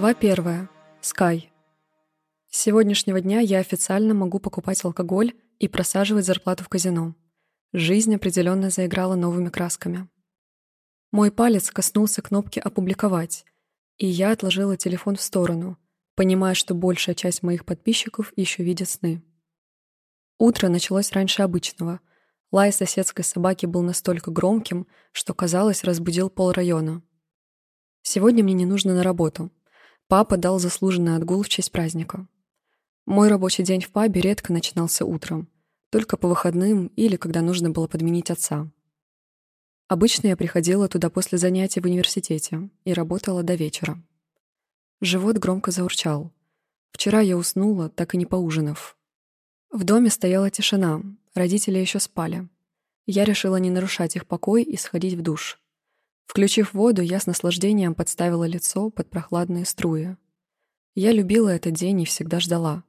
Глава первая. Скай. С сегодняшнего дня я официально могу покупать алкоголь и просаживать зарплату в казино. Жизнь определенно заиграла новыми красками. Мой палец коснулся кнопки «Опубликовать», и я отложила телефон в сторону, понимая, что большая часть моих подписчиков еще видит сны. Утро началось раньше обычного. Лай соседской собаки был настолько громким, что, казалось, разбудил полрайона. Сегодня мне не нужно на работу. Папа дал заслуженный отгул в честь праздника. Мой рабочий день в пабе редко начинался утром, только по выходным или когда нужно было подменить отца. Обычно я приходила туда после занятий в университете и работала до вечера. Живот громко заурчал. Вчера я уснула, так и не поужинав. В доме стояла тишина, родители еще спали. Я решила не нарушать их покой и сходить в душ. Включив воду, я с наслаждением подставила лицо под прохладные струи. Я любила этот день и всегда ждала.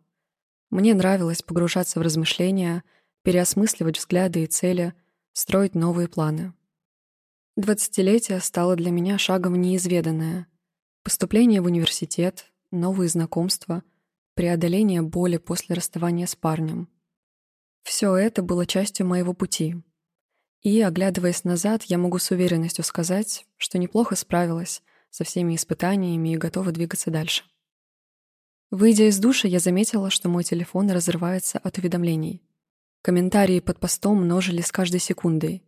Мне нравилось погружаться в размышления, переосмысливать взгляды и цели, строить новые планы. Двадцатилетие стало для меня шагом неизведанное. Поступление в университет, новые знакомства, преодоление боли после расставания с парнем. Все это было частью моего пути. И, оглядываясь назад, я могу с уверенностью сказать, что неплохо справилась со всеми испытаниями и готова двигаться дальше. Выйдя из душа, я заметила, что мой телефон разрывается от уведомлений. Комментарии под постом множились с каждой секундой.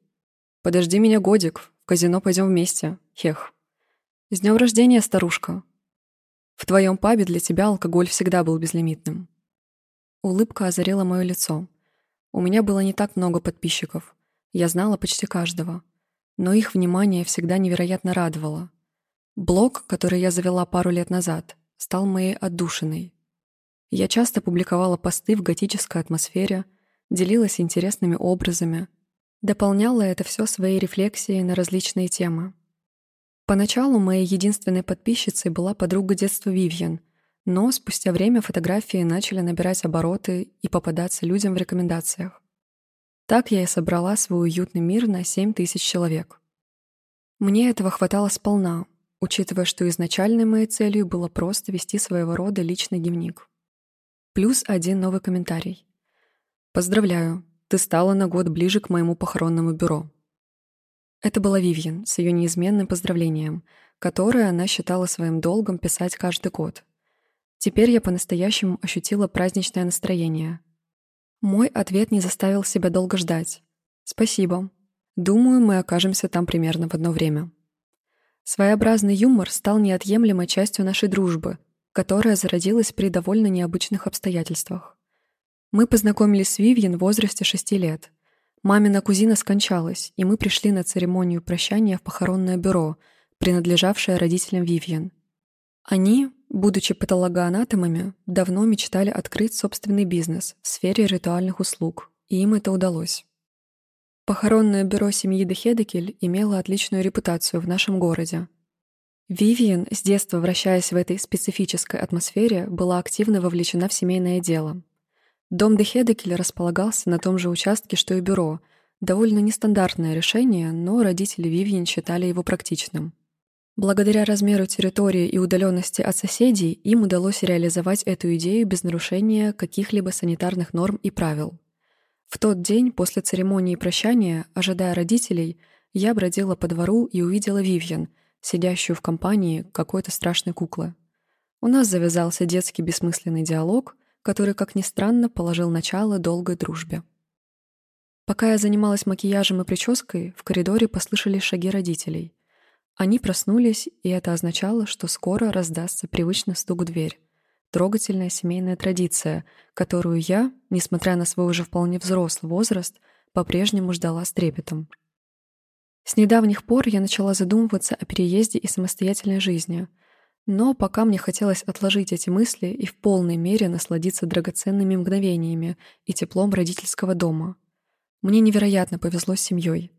«Подожди меня, годик, в казино пойдем вместе. Хех». «С днем рождения, старушка!» «В твоем пабе для тебя алкоголь всегда был безлимитным». Улыбка озарила мое лицо. У меня было не так много подписчиков. Я знала почти каждого. Но их внимание всегда невероятно радовало. Блог, который я завела пару лет назад, стал моей отдушиной. Я часто публиковала посты в готической атмосфере, делилась интересными образами, дополняла это все своей рефлексией на различные темы. Поначалу моей единственной подписчицей была подруга детства Вивьен, но спустя время фотографии начали набирать обороты и попадаться людям в рекомендациях. Так я и собрала свой уютный мир на 7 тысяч человек. Мне этого хватало сполна, учитывая, что изначальной моей целью было просто вести своего рода личный дневник. Плюс один новый комментарий. «Поздравляю, ты стала на год ближе к моему похоронному бюро». Это была Вивьен с ее неизменным поздравлением, которое она считала своим долгом писать каждый год. Теперь я по-настоящему ощутила праздничное настроение. Мой ответ не заставил себя долго ждать. «Спасибо. Думаю, мы окажемся там примерно в одно время». Своеобразный юмор стал неотъемлемой частью нашей дружбы, которая зародилась при довольно необычных обстоятельствах. Мы познакомились с Вивьен в возрасте шести лет — Мамина кузина скончалась, и мы пришли на церемонию прощания в похоронное бюро, принадлежавшее родителям Вивьен. Они, будучи патологоанатомами, давно мечтали открыть собственный бизнес в сфере ритуальных услуг, и им это удалось. Похоронное бюро семьи Дехедекель имело отличную репутацию в нашем городе. Вивиан, с детства вращаясь в этой специфической атмосфере, была активно вовлечена в семейное дело — Дом Дехедекеля располагался на том же участке, что и бюро. Довольно нестандартное решение, но родители Вивьен считали его практичным. Благодаря размеру территории и удаленности от соседей им удалось реализовать эту идею без нарушения каких-либо санитарных норм и правил. В тот день, после церемонии прощания, ожидая родителей, я бродила по двору и увидела Вивьен, сидящую в компании какой-то страшной куклы. У нас завязался детский бессмысленный диалог — который, как ни странно, положил начало долгой дружбе. Пока я занималась макияжем и прической, в коридоре послышались шаги родителей. Они проснулись, и это означало, что скоро раздастся привычный стук в дверь. Трогательная семейная традиция, которую я, несмотря на свой уже вполне взрослый возраст, по-прежнему ждала с трепетом. С недавних пор я начала задумываться о переезде и самостоятельной жизни — но пока мне хотелось отложить эти мысли и в полной мере насладиться драгоценными мгновениями и теплом родительского дома. Мне невероятно повезло с семьей.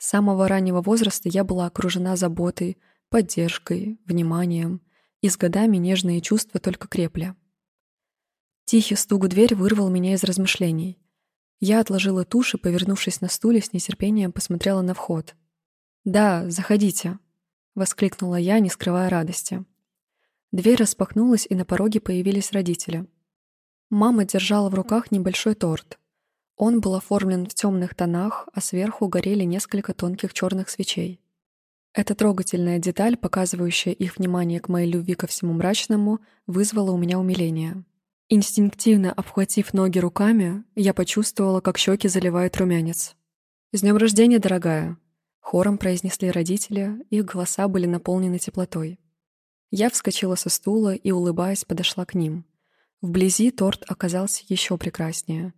С самого раннего возраста я была окружена заботой, поддержкой, вниманием, и с годами нежные чувства только крепли. Тихий стук в дверь вырвал меня из размышлений. Я отложила тушь и, повернувшись на стуле, с нетерпением посмотрела на вход. «Да, заходите», — воскликнула я, не скрывая радости. Дверь распахнулась, и на пороге появились родители. Мама держала в руках небольшой торт. Он был оформлен в темных тонах, а сверху горели несколько тонких черных свечей. Эта трогательная деталь, показывающая их внимание к моей любви ко всему мрачному, вызвала у меня умиление. Инстинктивно обхватив ноги руками, я почувствовала, как щеки заливают румянец. «С днем рождения, дорогая!» Хором произнесли родители, их голоса были наполнены теплотой. Я вскочила со стула и, улыбаясь, подошла к ним. Вблизи торт оказался еще прекраснее.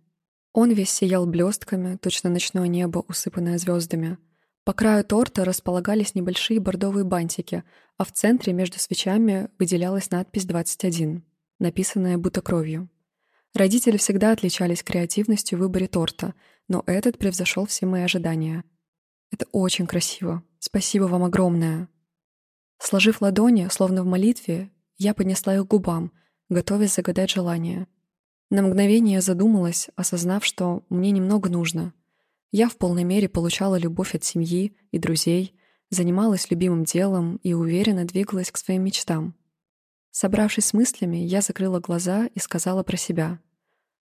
Он весь сиял блестками, точно ночное небо, усыпанное звездами. По краю торта располагались небольшие бордовые бантики, а в центре между свечами выделялась надпись «21» написанное будто кровью. Родители всегда отличались креативностью в выборе торта, но этот превзошел все мои ожидания. Это очень красиво. Спасибо вам огромное. Сложив ладони, словно в молитве, я поднесла их к губам, готовясь загадать желание. На мгновение задумалась, осознав, что мне немного нужно. Я в полной мере получала любовь от семьи и друзей, занималась любимым делом и уверенно двигалась к своим мечтам. Собравшись с мыслями, я закрыла глаза и сказала про себя.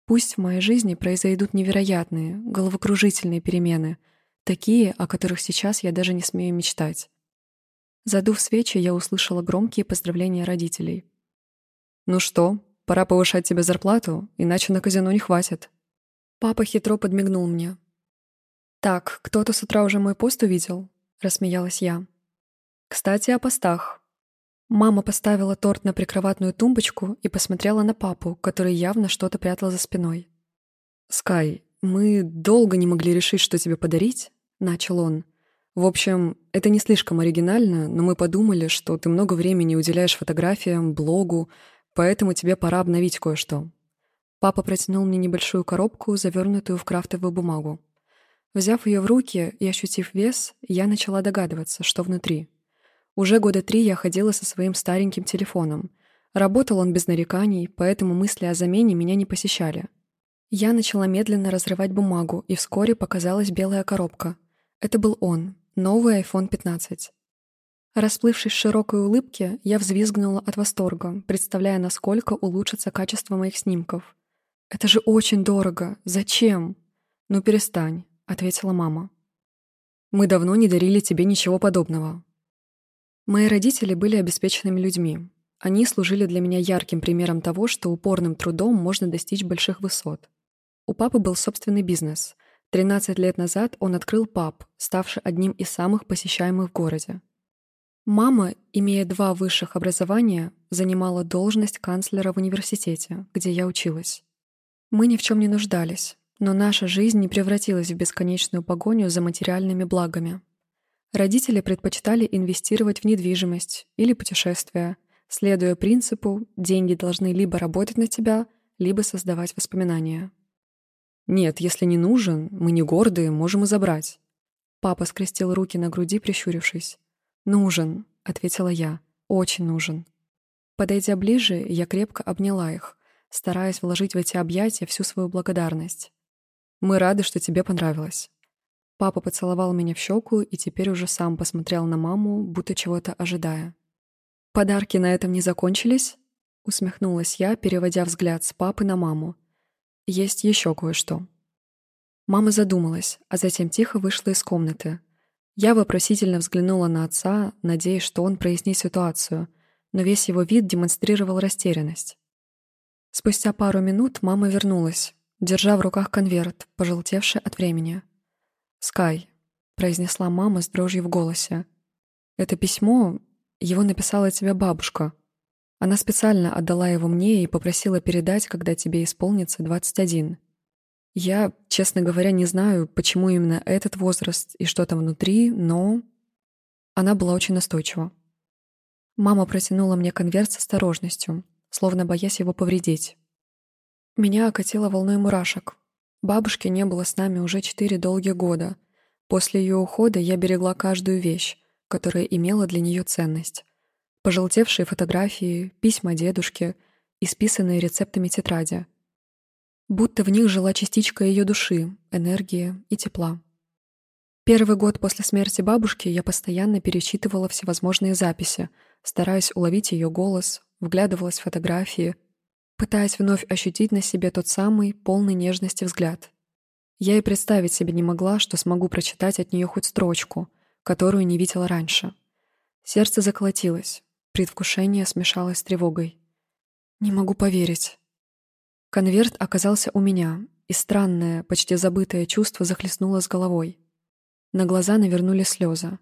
Пусть в моей жизни произойдут невероятные, головокружительные перемены, такие, о которых сейчас я даже не смею мечтать. Задув свечи, я услышала громкие поздравления родителей. «Ну что, пора повышать тебе зарплату, иначе на казино не хватит». Папа хитро подмигнул мне. «Так, кто-то с утра уже мой пост увидел?» — рассмеялась я. «Кстати, о постах. Мама поставила торт на прикроватную тумбочку и посмотрела на папу, который явно что-то прятал за спиной. «Скай, мы долго не могли решить, что тебе подарить», — начал он. «В общем, это не слишком оригинально, но мы подумали, что ты много времени уделяешь фотографиям, блогу, поэтому тебе пора обновить кое-что». Папа протянул мне небольшую коробку, завернутую в крафтовую бумагу. Взяв ее в руки и ощутив вес, я начала догадываться, что внутри — уже года три я ходила со своим стареньким телефоном. Работал он без нареканий, поэтому мысли о замене меня не посещали. Я начала медленно разрывать бумагу, и вскоре показалась белая коробка. Это был он, новый iPhone 15. Расплывшись в широкой улыбке, я взвизгнула от восторга, представляя, насколько улучшится качество моих снимков. «Это же очень дорого! Зачем?» «Ну перестань», — ответила мама. «Мы давно не дарили тебе ничего подобного. Мои родители были обеспеченными людьми. Они служили для меня ярким примером того, что упорным трудом можно достичь больших высот. У папы был собственный бизнес. 13 лет назад он открыл паб, ставший одним из самых посещаемых в городе. Мама, имея два высших образования, занимала должность канцлера в университете, где я училась. Мы ни в чем не нуждались, но наша жизнь не превратилась в бесконечную погоню за материальными благами. Родители предпочитали инвестировать в недвижимость или путешествия, следуя принципу «деньги должны либо работать на тебя, либо создавать воспоминания». «Нет, если не нужен, мы не гордые, можем и забрать». Папа скрестил руки на груди, прищурившись. «Нужен», — ответила я, — «очень нужен». Подойдя ближе, я крепко обняла их, стараясь вложить в эти объятия всю свою благодарность. «Мы рады, что тебе понравилось». Папа поцеловал меня в щеку и теперь уже сам посмотрел на маму, будто чего-то ожидая. «Подарки на этом не закончились?» — усмехнулась я, переводя взгляд с папы на маму. «Есть еще кое-что». Мама задумалась, а затем тихо вышла из комнаты. Я вопросительно взглянула на отца, надеясь, что он прояснит ситуацию, но весь его вид демонстрировал растерянность. Спустя пару минут мама вернулась, держа в руках конверт, пожелтевший от времени. «Скай», — произнесла мама с дрожью в голосе. «Это письмо, его написала тебе бабушка. Она специально отдала его мне и попросила передать, когда тебе исполнится 21. Я, честно говоря, не знаю, почему именно этот возраст и что там внутри, но...» Она была очень настойчива. Мама протянула мне конверт с осторожностью, словно боясь его повредить. Меня окатило волной мурашек, Бабушки не было с нами уже четыре долгих года. После ее ухода я берегла каждую вещь, которая имела для нее ценность. Пожелтевшие фотографии, письма дедушки, исписанные рецептами тетради. Будто в них жила частичка ее души, энергии и тепла. Первый год после смерти бабушки я постоянно перечитывала всевозможные записи, стараясь уловить ее голос, вглядывалась в фотографии, пытаясь вновь ощутить на себе тот самый, полный нежности взгляд. Я и представить себе не могла, что смогу прочитать от нее хоть строчку, которую не видела раньше. Сердце заколотилось, предвкушение смешалось с тревогой. Не могу поверить. Конверт оказался у меня, и странное, почти забытое чувство захлестнуло с головой. На глаза навернули слезы.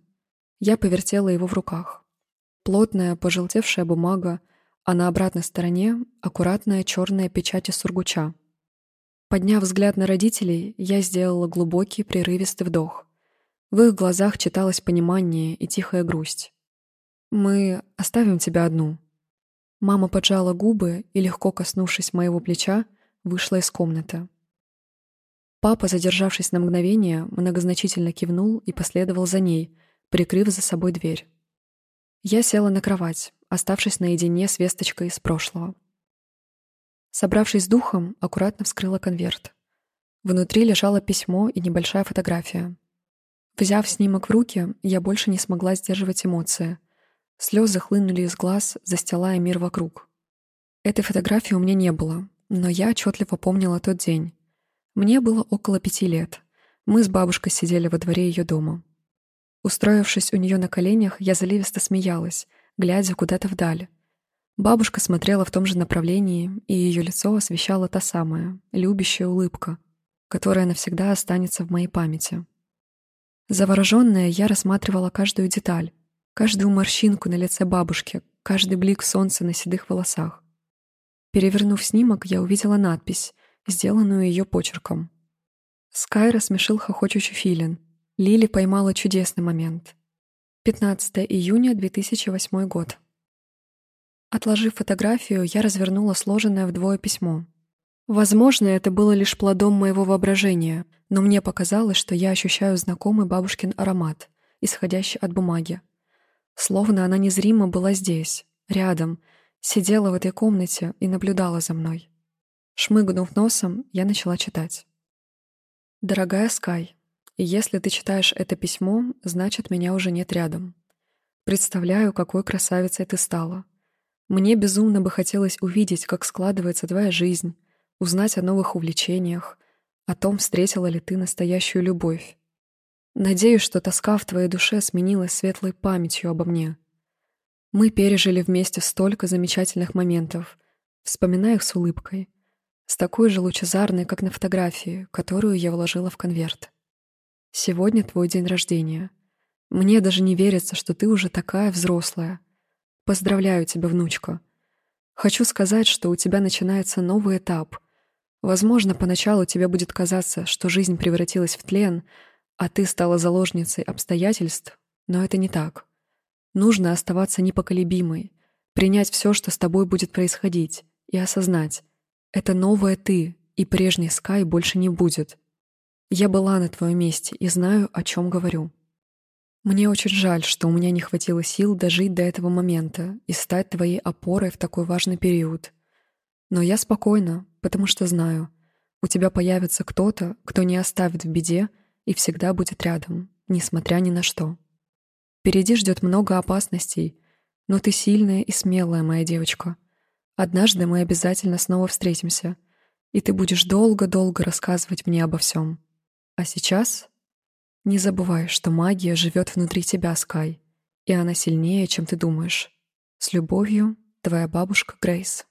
Я повертела его в руках. Плотная, пожелтевшая бумага, а на обратной стороне — аккуратная черная печать из сургуча. Подняв взгляд на родителей, я сделала глубокий, прерывистый вдох. В их глазах читалось понимание и тихая грусть. «Мы оставим тебя одну». Мама поджала губы и, легко коснувшись моего плеча, вышла из комнаты. Папа, задержавшись на мгновение, многозначительно кивнул и последовал за ней, прикрыв за собой дверь. Я села на кровать, оставшись наедине с весточкой из прошлого. Собравшись с духом, аккуратно вскрыла конверт. Внутри лежало письмо и небольшая фотография. Взяв снимок в руки, я больше не смогла сдерживать эмоции. Слезы хлынули из глаз, застилая мир вокруг. Этой фотографии у меня не было, но я отчетливо помнила тот день. Мне было около пяти лет. Мы с бабушкой сидели во дворе ее дома. Устроившись у нее на коленях, я заливисто смеялась, глядя куда-то вдаль. Бабушка смотрела в том же направлении, и ее лицо освещала та самая, любящая улыбка, которая навсегда останется в моей памяти. Завороженная, я рассматривала каждую деталь, каждую морщинку на лице бабушки, каждый блик солнца на седых волосах. Перевернув снимок, я увидела надпись, сделанную ее почерком. Скай рассмешил хохочущий филин. Лили поймала чудесный момент. 15 июня 2008 год. Отложив фотографию, я развернула сложенное вдвое письмо. Возможно, это было лишь плодом моего воображения, но мне показалось, что я ощущаю знакомый бабушкин аромат, исходящий от бумаги. Словно она незримо была здесь, рядом, сидела в этой комнате и наблюдала за мной. Шмыгнув носом, я начала читать. «Дорогая Скай, если ты читаешь это письмо, значит, меня уже нет рядом. Представляю, какой красавицей ты стала. Мне безумно бы хотелось увидеть, как складывается твоя жизнь, узнать о новых увлечениях, о том, встретила ли ты настоящую любовь. Надеюсь, что тоска в твоей душе сменилась светлой памятью обо мне. Мы пережили вместе столько замечательных моментов, вспоминая их с улыбкой, с такой же лучезарной, как на фотографии, которую я вложила в конверт. Сегодня твой день рождения. Мне даже не верится, что ты уже такая взрослая — Поздравляю тебя, внучка. Хочу сказать, что у тебя начинается новый этап. Возможно, поначалу тебе будет казаться, что жизнь превратилась в тлен, а ты стала заложницей обстоятельств, но это не так. Нужно оставаться непоколебимой, принять все, что с тобой будет происходить, и осознать — это новое ты, и прежний Скай больше не будет. Я была на твоем месте и знаю, о чем говорю. Мне очень жаль, что у меня не хватило сил дожить до этого момента и стать твоей опорой в такой важный период. Но я спокойна, потому что знаю, у тебя появится кто-то, кто не оставит в беде и всегда будет рядом, несмотря ни на что. Впереди ждет много опасностей, но ты сильная и смелая, моя девочка. Однажды мы обязательно снова встретимся, и ты будешь долго-долго рассказывать мне обо всем. А сейчас не забывай, что магия живет внутри тебя, Скай, и она сильнее, чем ты думаешь. С любовью, твоя бабушка Грейс.